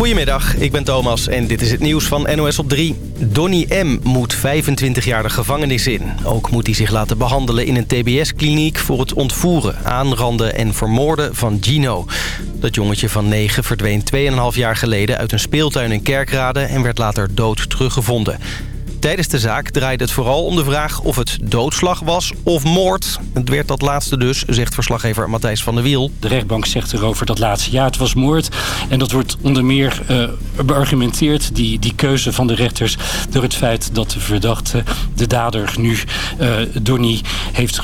Goedemiddag, ik ben Thomas en dit is het nieuws van NOS op 3. Donny M. moet 25 jaar de gevangenis in. Ook moet hij zich laten behandelen in een tbs-kliniek... voor het ontvoeren, aanranden en vermoorden van Gino. Dat jongetje van 9 verdween 2,5 jaar geleden uit een speeltuin in Kerkrade... en werd later dood teruggevonden. Tijdens de zaak draaide het vooral om de vraag of het doodslag was of moord. Het werd dat laatste dus, zegt verslaggever Matthijs van der Wiel. De rechtbank zegt erover dat laatste ja, het was moord. En dat wordt onder meer uh, beargumenteerd, die, die keuze van de rechters... door het feit dat de verdachte, de dader nu, uh, Donny... heeft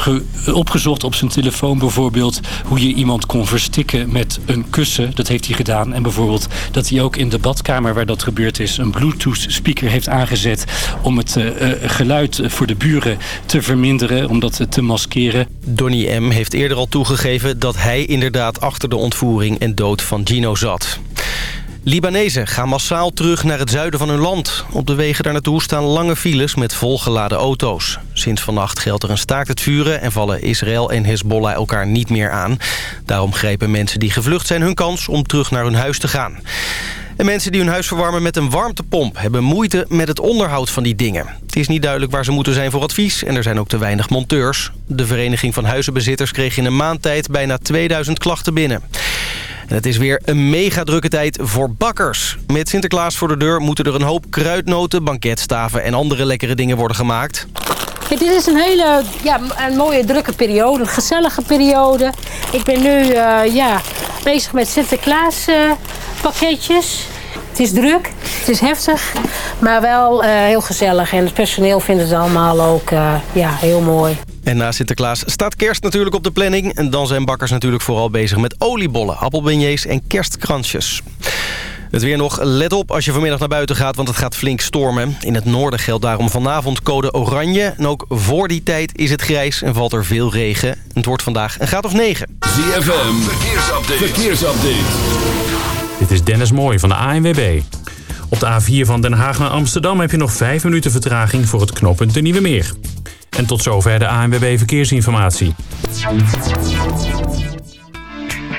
opgezocht op zijn telefoon bijvoorbeeld... hoe je iemand kon verstikken met een kussen. Dat heeft hij gedaan. En bijvoorbeeld dat hij ook in de badkamer waar dat gebeurd is... een bluetooth-speaker heeft aangezet om het uh, geluid voor de buren te verminderen, om dat te maskeren. Donny M. heeft eerder al toegegeven dat hij inderdaad achter de ontvoering en dood van Gino zat. Libanezen gaan massaal terug naar het zuiden van hun land. Op de wegen daar naartoe staan lange files met volgeladen auto's. Sinds vannacht geldt er een staakt het vuren... en vallen Israël en Hezbollah elkaar niet meer aan. Daarom grepen mensen die gevlucht zijn hun kans om terug naar hun huis te gaan. En mensen die hun huis verwarmen met een warmtepomp... hebben moeite met het onderhoud van die dingen. Het is niet duidelijk waar ze moeten zijn voor advies... en er zijn ook te weinig monteurs. De Vereniging van Huizenbezitters kreeg in een maand tijd... bijna 2000 klachten binnen. En het is weer een mega drukke tijd voor bakkers. Met Sinterklaas voor de deur moeten er een hoop kruidnoten, banketstaven... en andere lekkere dingen worden gemaakt. Dit is een hele ja, een mooie drukke periode, een gezellige periode. Ik ben nu uh, ja, bezig met Sinterklaas uh, pakketjes. Het is druk, het is heftig, maar wel uh, heel gezellig. En het personeel vindt het allemaal ook ja, heel mooi. En na Sinterklaas staat kerst natuurlijk op de planning. En dan zijn bakkers natuurlijk vooral bezig met oliebollen, appelbeignets en kerstkransjes. Het weer nog, let op als je vanmiddag naar buiten gaat, want het gaat flink stormen. In het noorden geldt daarom vanavond code oranje. En ook voor die tijd is het grijs en valt er veel regen. Het wordt vandaag een graad of 9. ZFM, verkeersupdate. verkeersupdate. Dit is Dennis Mooij van de ANWB. Op de A4 van Den Haag naar Amsterdam heb je nog 5 minuten vertraging voor het knooppunt de Nieuwe Meer. En tot zover de ANWB Verkeersinformatie.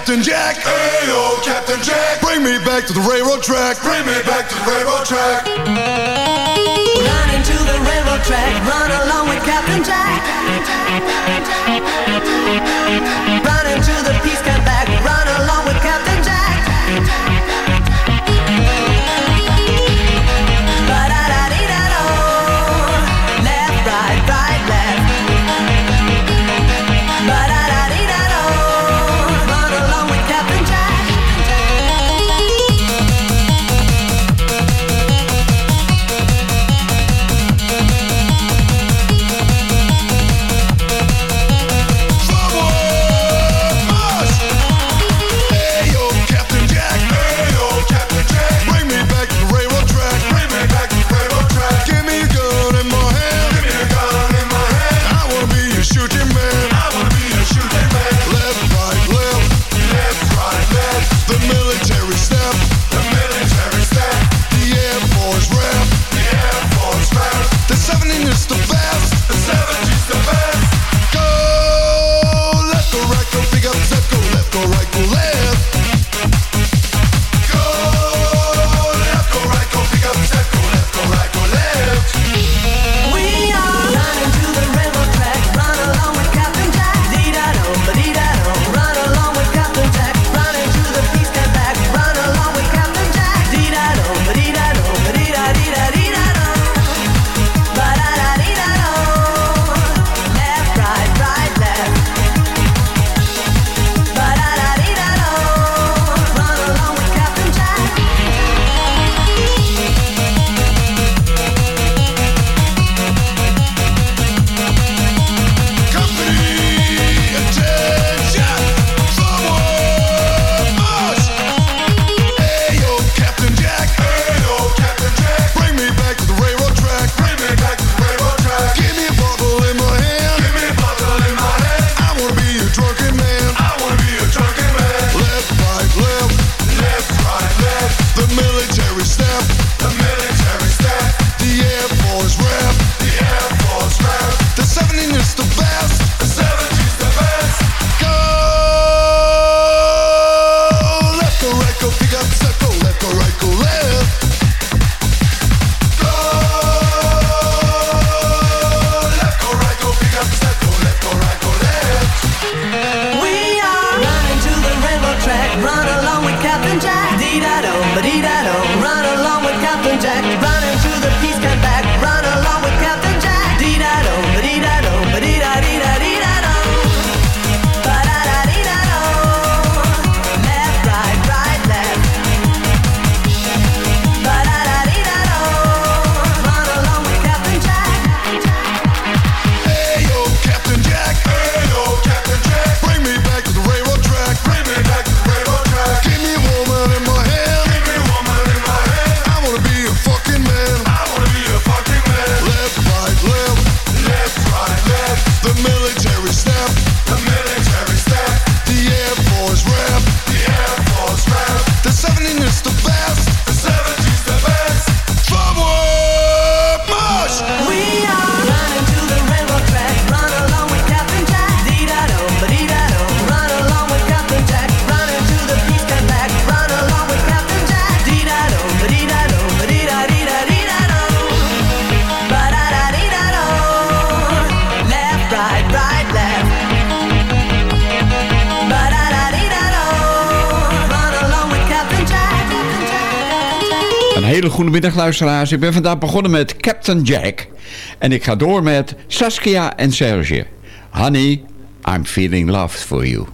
Captain Jack. Hey yo, Captain Jack. Bring me back to the railroad track. Bring me back to the railroad track. Run into the railroad track. Run along with Captain Jack. Goedemiddag luisteraars. Ik ben vandaag begonnen met Captain Jack. En ik ga door met Saskia en Serge. Honey, I'm feeling love for you.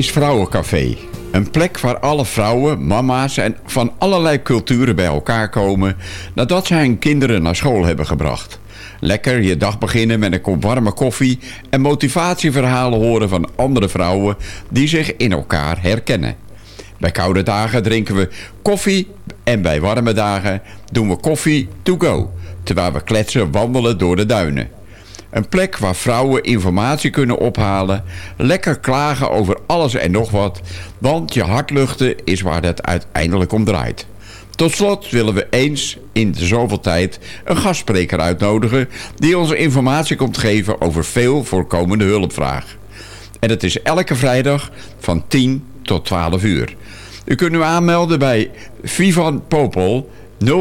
Is Vrouwencafé. Een plek waar alle vrouwen, mama's en van allerlei culturen bij elkaar komen... nadat ze hun kinderen naar school hebben gebracht. Lekker je dag beginnen met een kop warme koffie... en motivatieverhalen horen van andere vrouwen die zich in elkaar herkennen. Bij koude dagen drinken we koffie en bij warme dagen doen we koffie to go... terwijl we kletsen wandelen door de duinen. Een plek waar vrouwen informatie kunnen ophalen, lekker klagen over alles en nog wat, want je hart luchten is waar het uiteindelijk om draait. Tot slot willen we eens in de zoveel tijd een gastspreker uitnodigen die ons informatie komt geven over veel voorkomende hulpvraag. En het is elke vrijdag van 10 tot 12 uur. U kunt u aanmelden bij Vivan Popol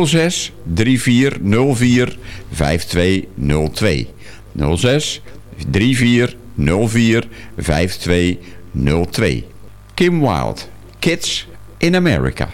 06 3404 5202. 06 34 04 5202. Kim Wilde, Kids in America.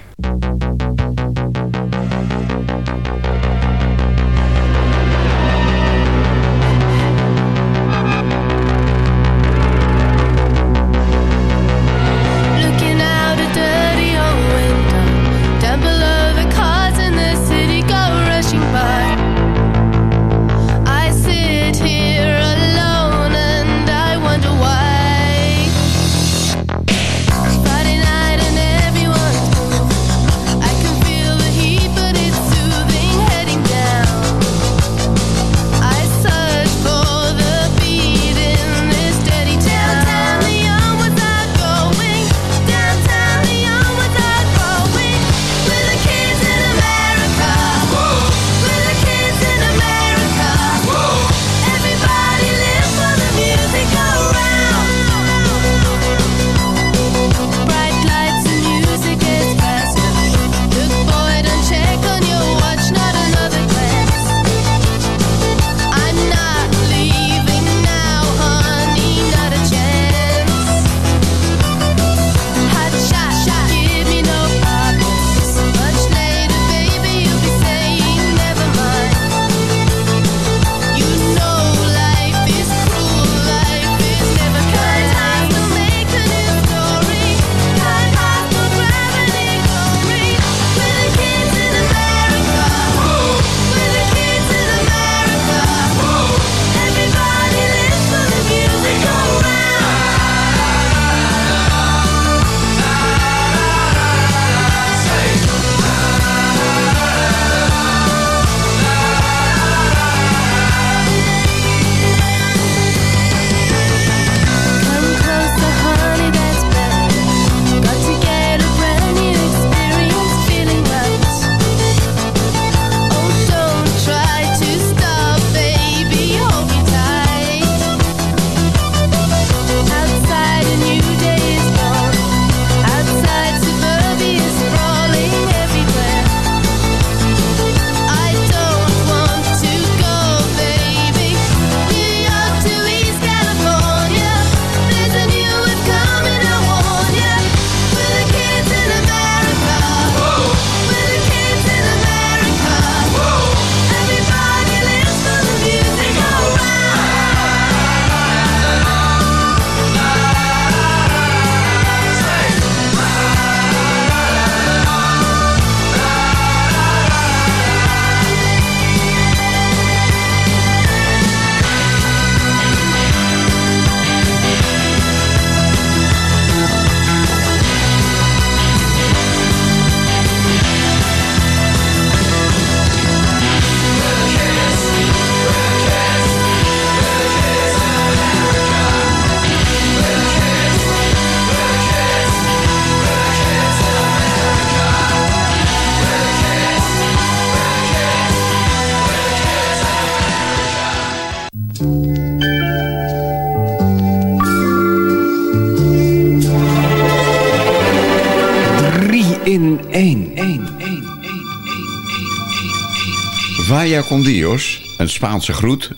Een Spaanse groet,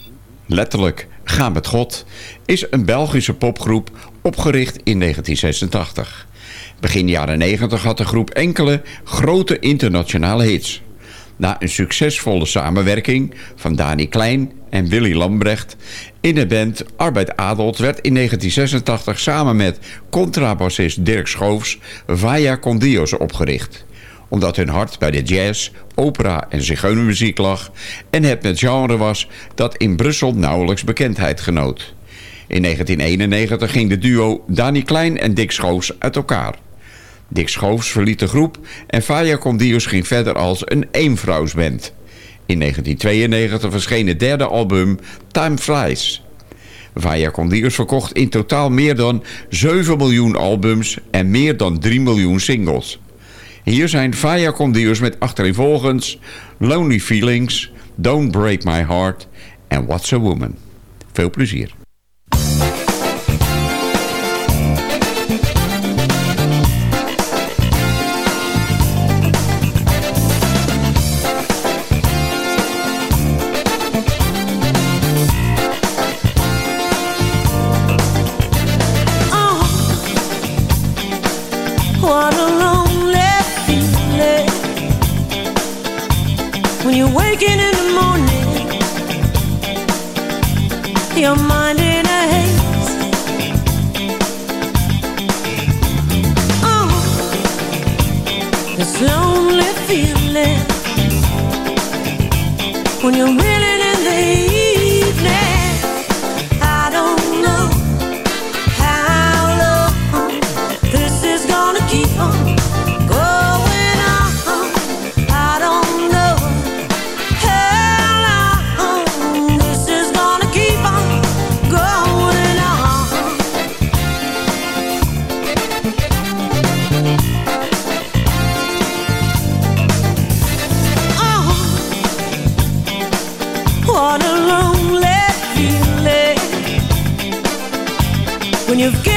letterlijk ga met God, is een Belgische popgroep opgericht in 1986. Begin jaren 90 had de groep enkele grote internationale hits. Na een succesvolle samenwerking van Dani Klein en Willy Lambrecht in de band Arbeid Adelt werd in 1986 samen met contrabassist Dirk Schoofs Vaya Con Dios opgericht omdat hun hart bij de jazz, opera en zigeunermuziek lag... en het met genre was dat in Brussel nauwelijks bekendheid genoot. In 1991 ging de duo Dani Klein en Dick Schoofs uit elkaar. Dick Schoofs verliet de groep en Faya Condios ging verder als een eenvrouwsband. In 1992 verscheen het derde album Time Flies. Vaya Condios verkocht in totaal meer dan 7 miljoen albums en meer dan 3 miljoen singles. Hier zijn Vaya Condios met achtereenvolgens Lonely Feelings, Don't Break My Heart en What's a Woman. Veel plezier. When you're you've given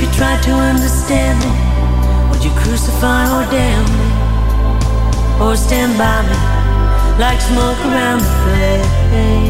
If you try to understand me, would you crucify or damn me? Or stand by me like smoke around the flame?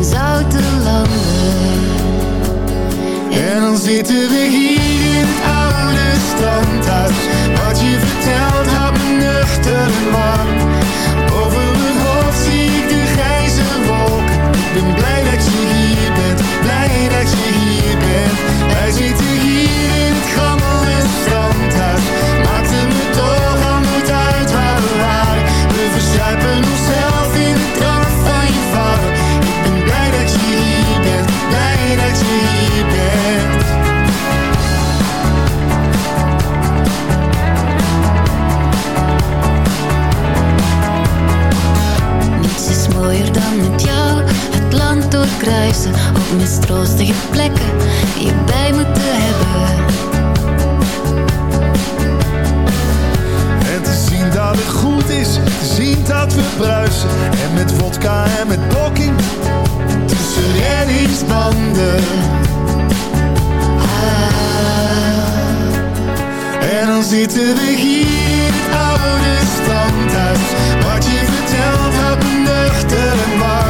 In landen. En dan zitten we hier in het oude strandhuis. Wat je vertelt houdt me nuchter warm. Over mijn hoofd zie ik de grijze wolken. Ik ben blij dat je hier bent, blij dat je hier bent. Wij zitten hier in het gammele strandhuis. Maakt het me toch al nooit uit waar we waren. We verzuipen onszelf doorkruisen. Op mistroostige plekken je bij moeten hebben. En te zien dat het goed is, te zien dat we bruisen. En met vodka en met blokking, tussen reddingsbanden. En dan zitten we hier het oude standhuis. Wat je vertelt me nuchter en warm.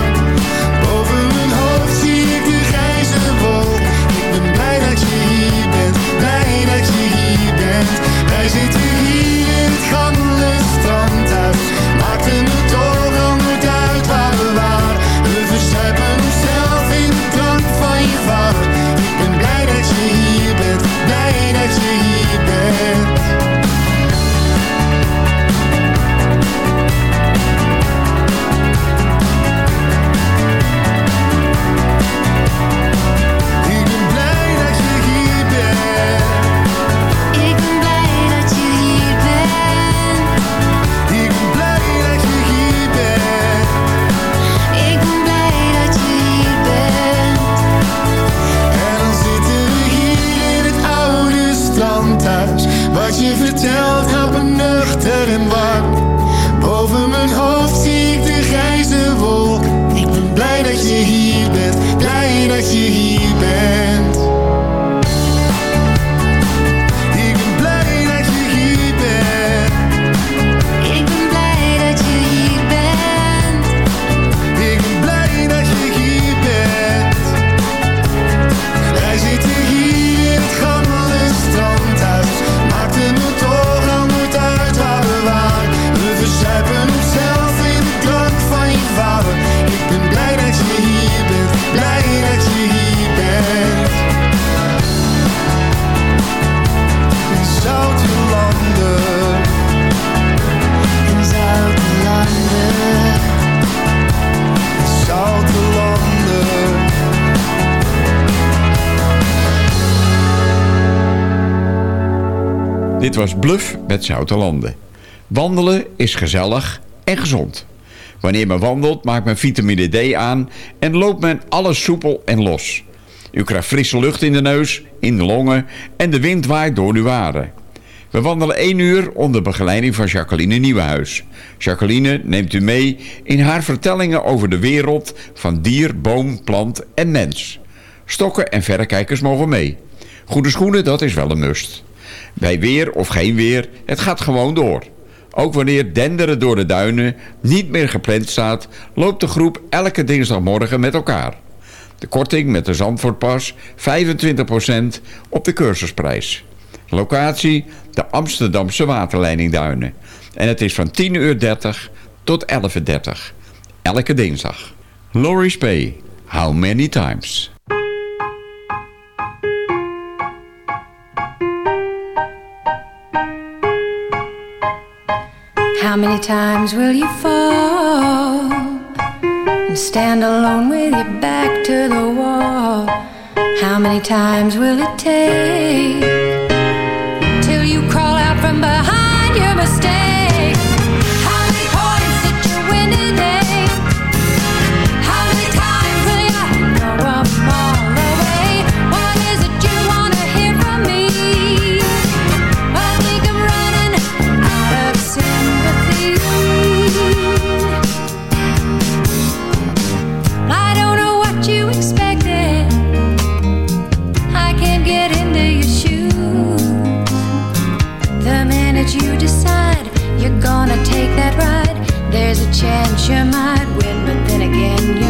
was Bluff met Zoutelanden. Wandelen is gezellig en gezond. Wanneer men wandelt maakt men vitamine D aan en loopt men alles soepel en los. U krijgt frisse lucht in de neus, in de longen en de wind waait door uw waden. We wandelen één uur onder begeleiding van Jacqueline Nieuwenhuis. Jacqueline neemt u mee in haar vertellingen over de wereld van dier, boom, plant en mens. Stokken en verrekijkers mogen mee. Goede schoenen, dat is wel een must. Bij weer of geen weer, het gaat gewoon door. Ook wanneer denderen door de duinen niet meer gepland staat... loopt de groep elke dinsdagmorgen met elkaar. De korting met de Zandvoortpas 25% op de cursusprijs. Locatie de Amsterdamse waterleidingduinen. En het is van 10.30 uur tot 11.30 Elke dinsdag. Lori's P. How many times? How many times will you fall and stand alone with your back to the wall? How many times will it take till you crawl out from behind your mistake? Chance you might win, but then again,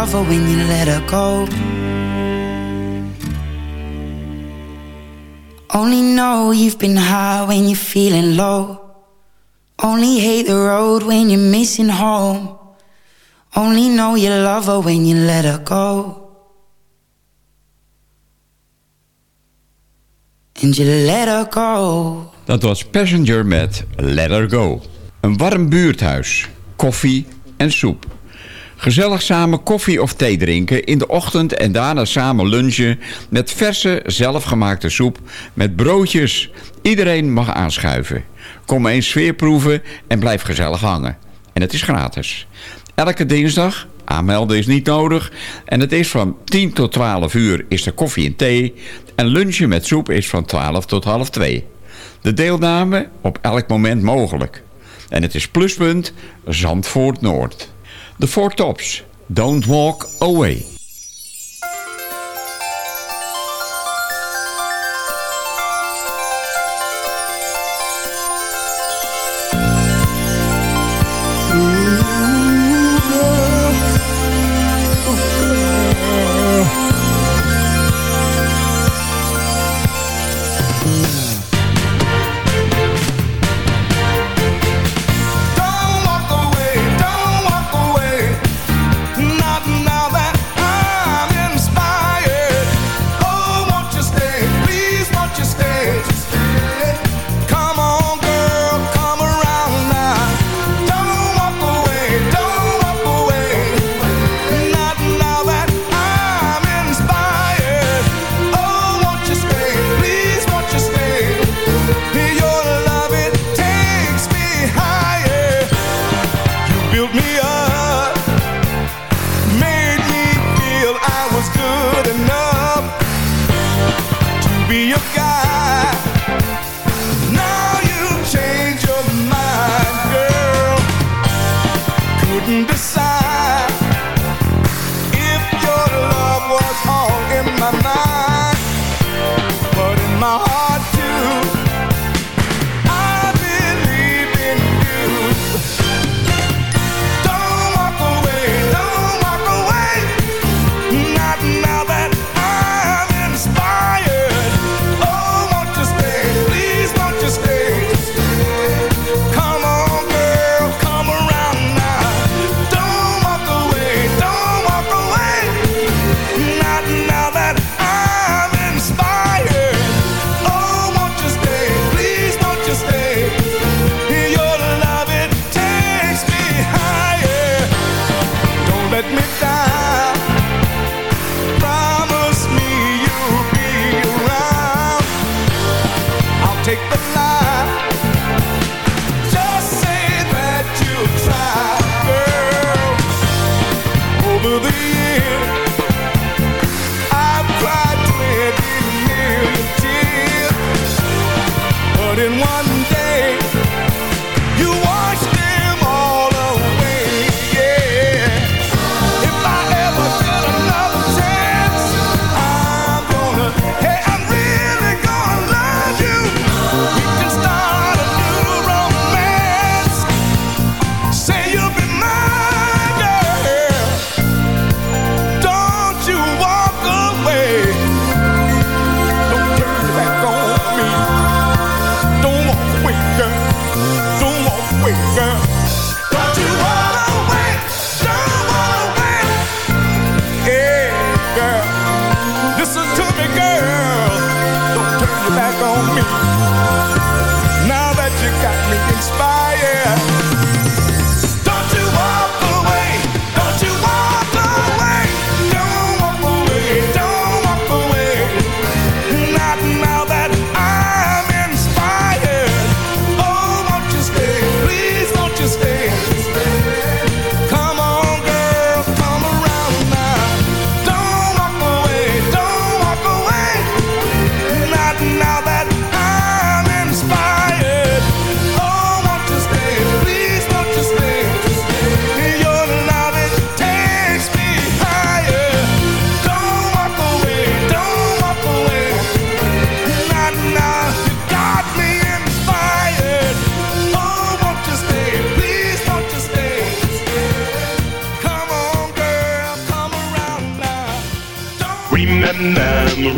know you love her when you let her go. Only know you've been high when you're feeling low. Only hate the road when you're missing home. Only know you love her when you let her go. And you let her go. Dat was Passenger met Let Her Go. Een warm buurthuis, koffie en soep. Gezellig samen koffie of thee drinken in de ochtend en daarna samen lunchen met verse zelfgemaakte soep met broodjes. Iedereen mag aanschuiven. Kom eens sfeer proeven en blijf gezellig hangen. En het is gratis. Elke dinsdag, aanmelden is niet nodig. En het is van 10 tot 12 uur is er koffie en thee. En lunchen met soep is van 12 tot half 2. De deelname op elk moment mogelijk. En het is pluspunt Zandvoort Noord. De Four Tops. Don't walk away.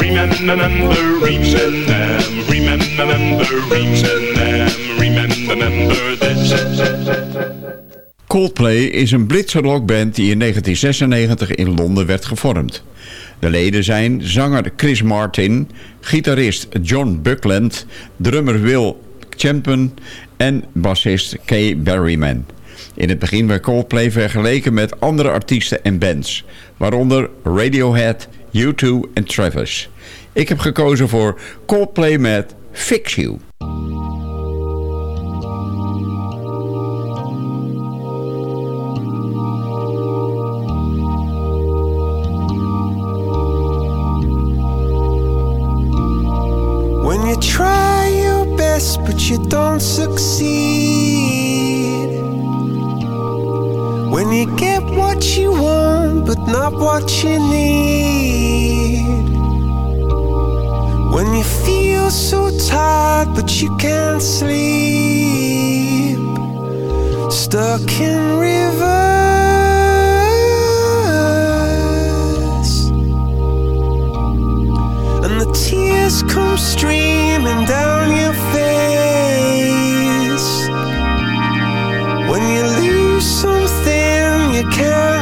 Remember, remember, remember, remember, remember. Coldplay is een Britse rockband die in 1996 in Londen werd gevormd. De leden zijn zanger Chris Martin, gitarist John Buckland, drummer Will Champion en bassist Kay Berryman. In het begin werd Coldplay vergeleken met andere artiesten en bands, waaronder Radiohead, U2 en Travis. Ik heb gekozen voor Coldplay met Fix You. When you try your best but you don't succeed. When you get what you want but not what you need. When you feel so tired but you can't sleep. Stuck in reverse. And the tears come streaming down your face When you lose something you can't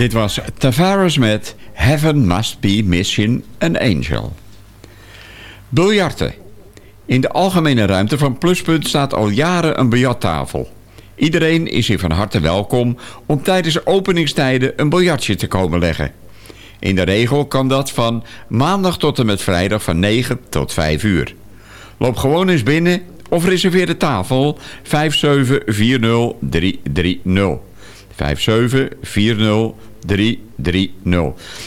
Dit was Tavares met Heaven Must Be Missing an Angel. Biljarten. In de algemene ruimte van Pluspunt staat al jaren een biljarttafel. Iedereen is hier van harte welkom om tijdens openingstijden een biljartje te komen leggen. In de regel kan dat van maandag tot en met vrijdag van 9 tot 5 uur. Loop gewoon eens binnen of reserveer de tafel 5740330. 5740330.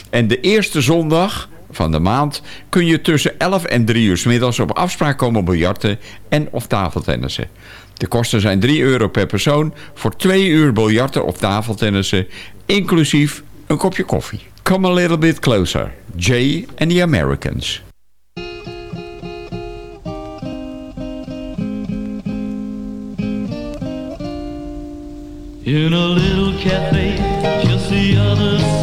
En de eerste zondag van de maand kun je tussen 11 en 3 uur 's middags op afspraak komen biljarten en of tafeltennissen. De kosten zijn 3 euro per persoon voor 2 uur biljarten of tafeltennissen, inclusief een kopje koffie. Come a little bit closer. Jay and the Americans. In a little cafe the other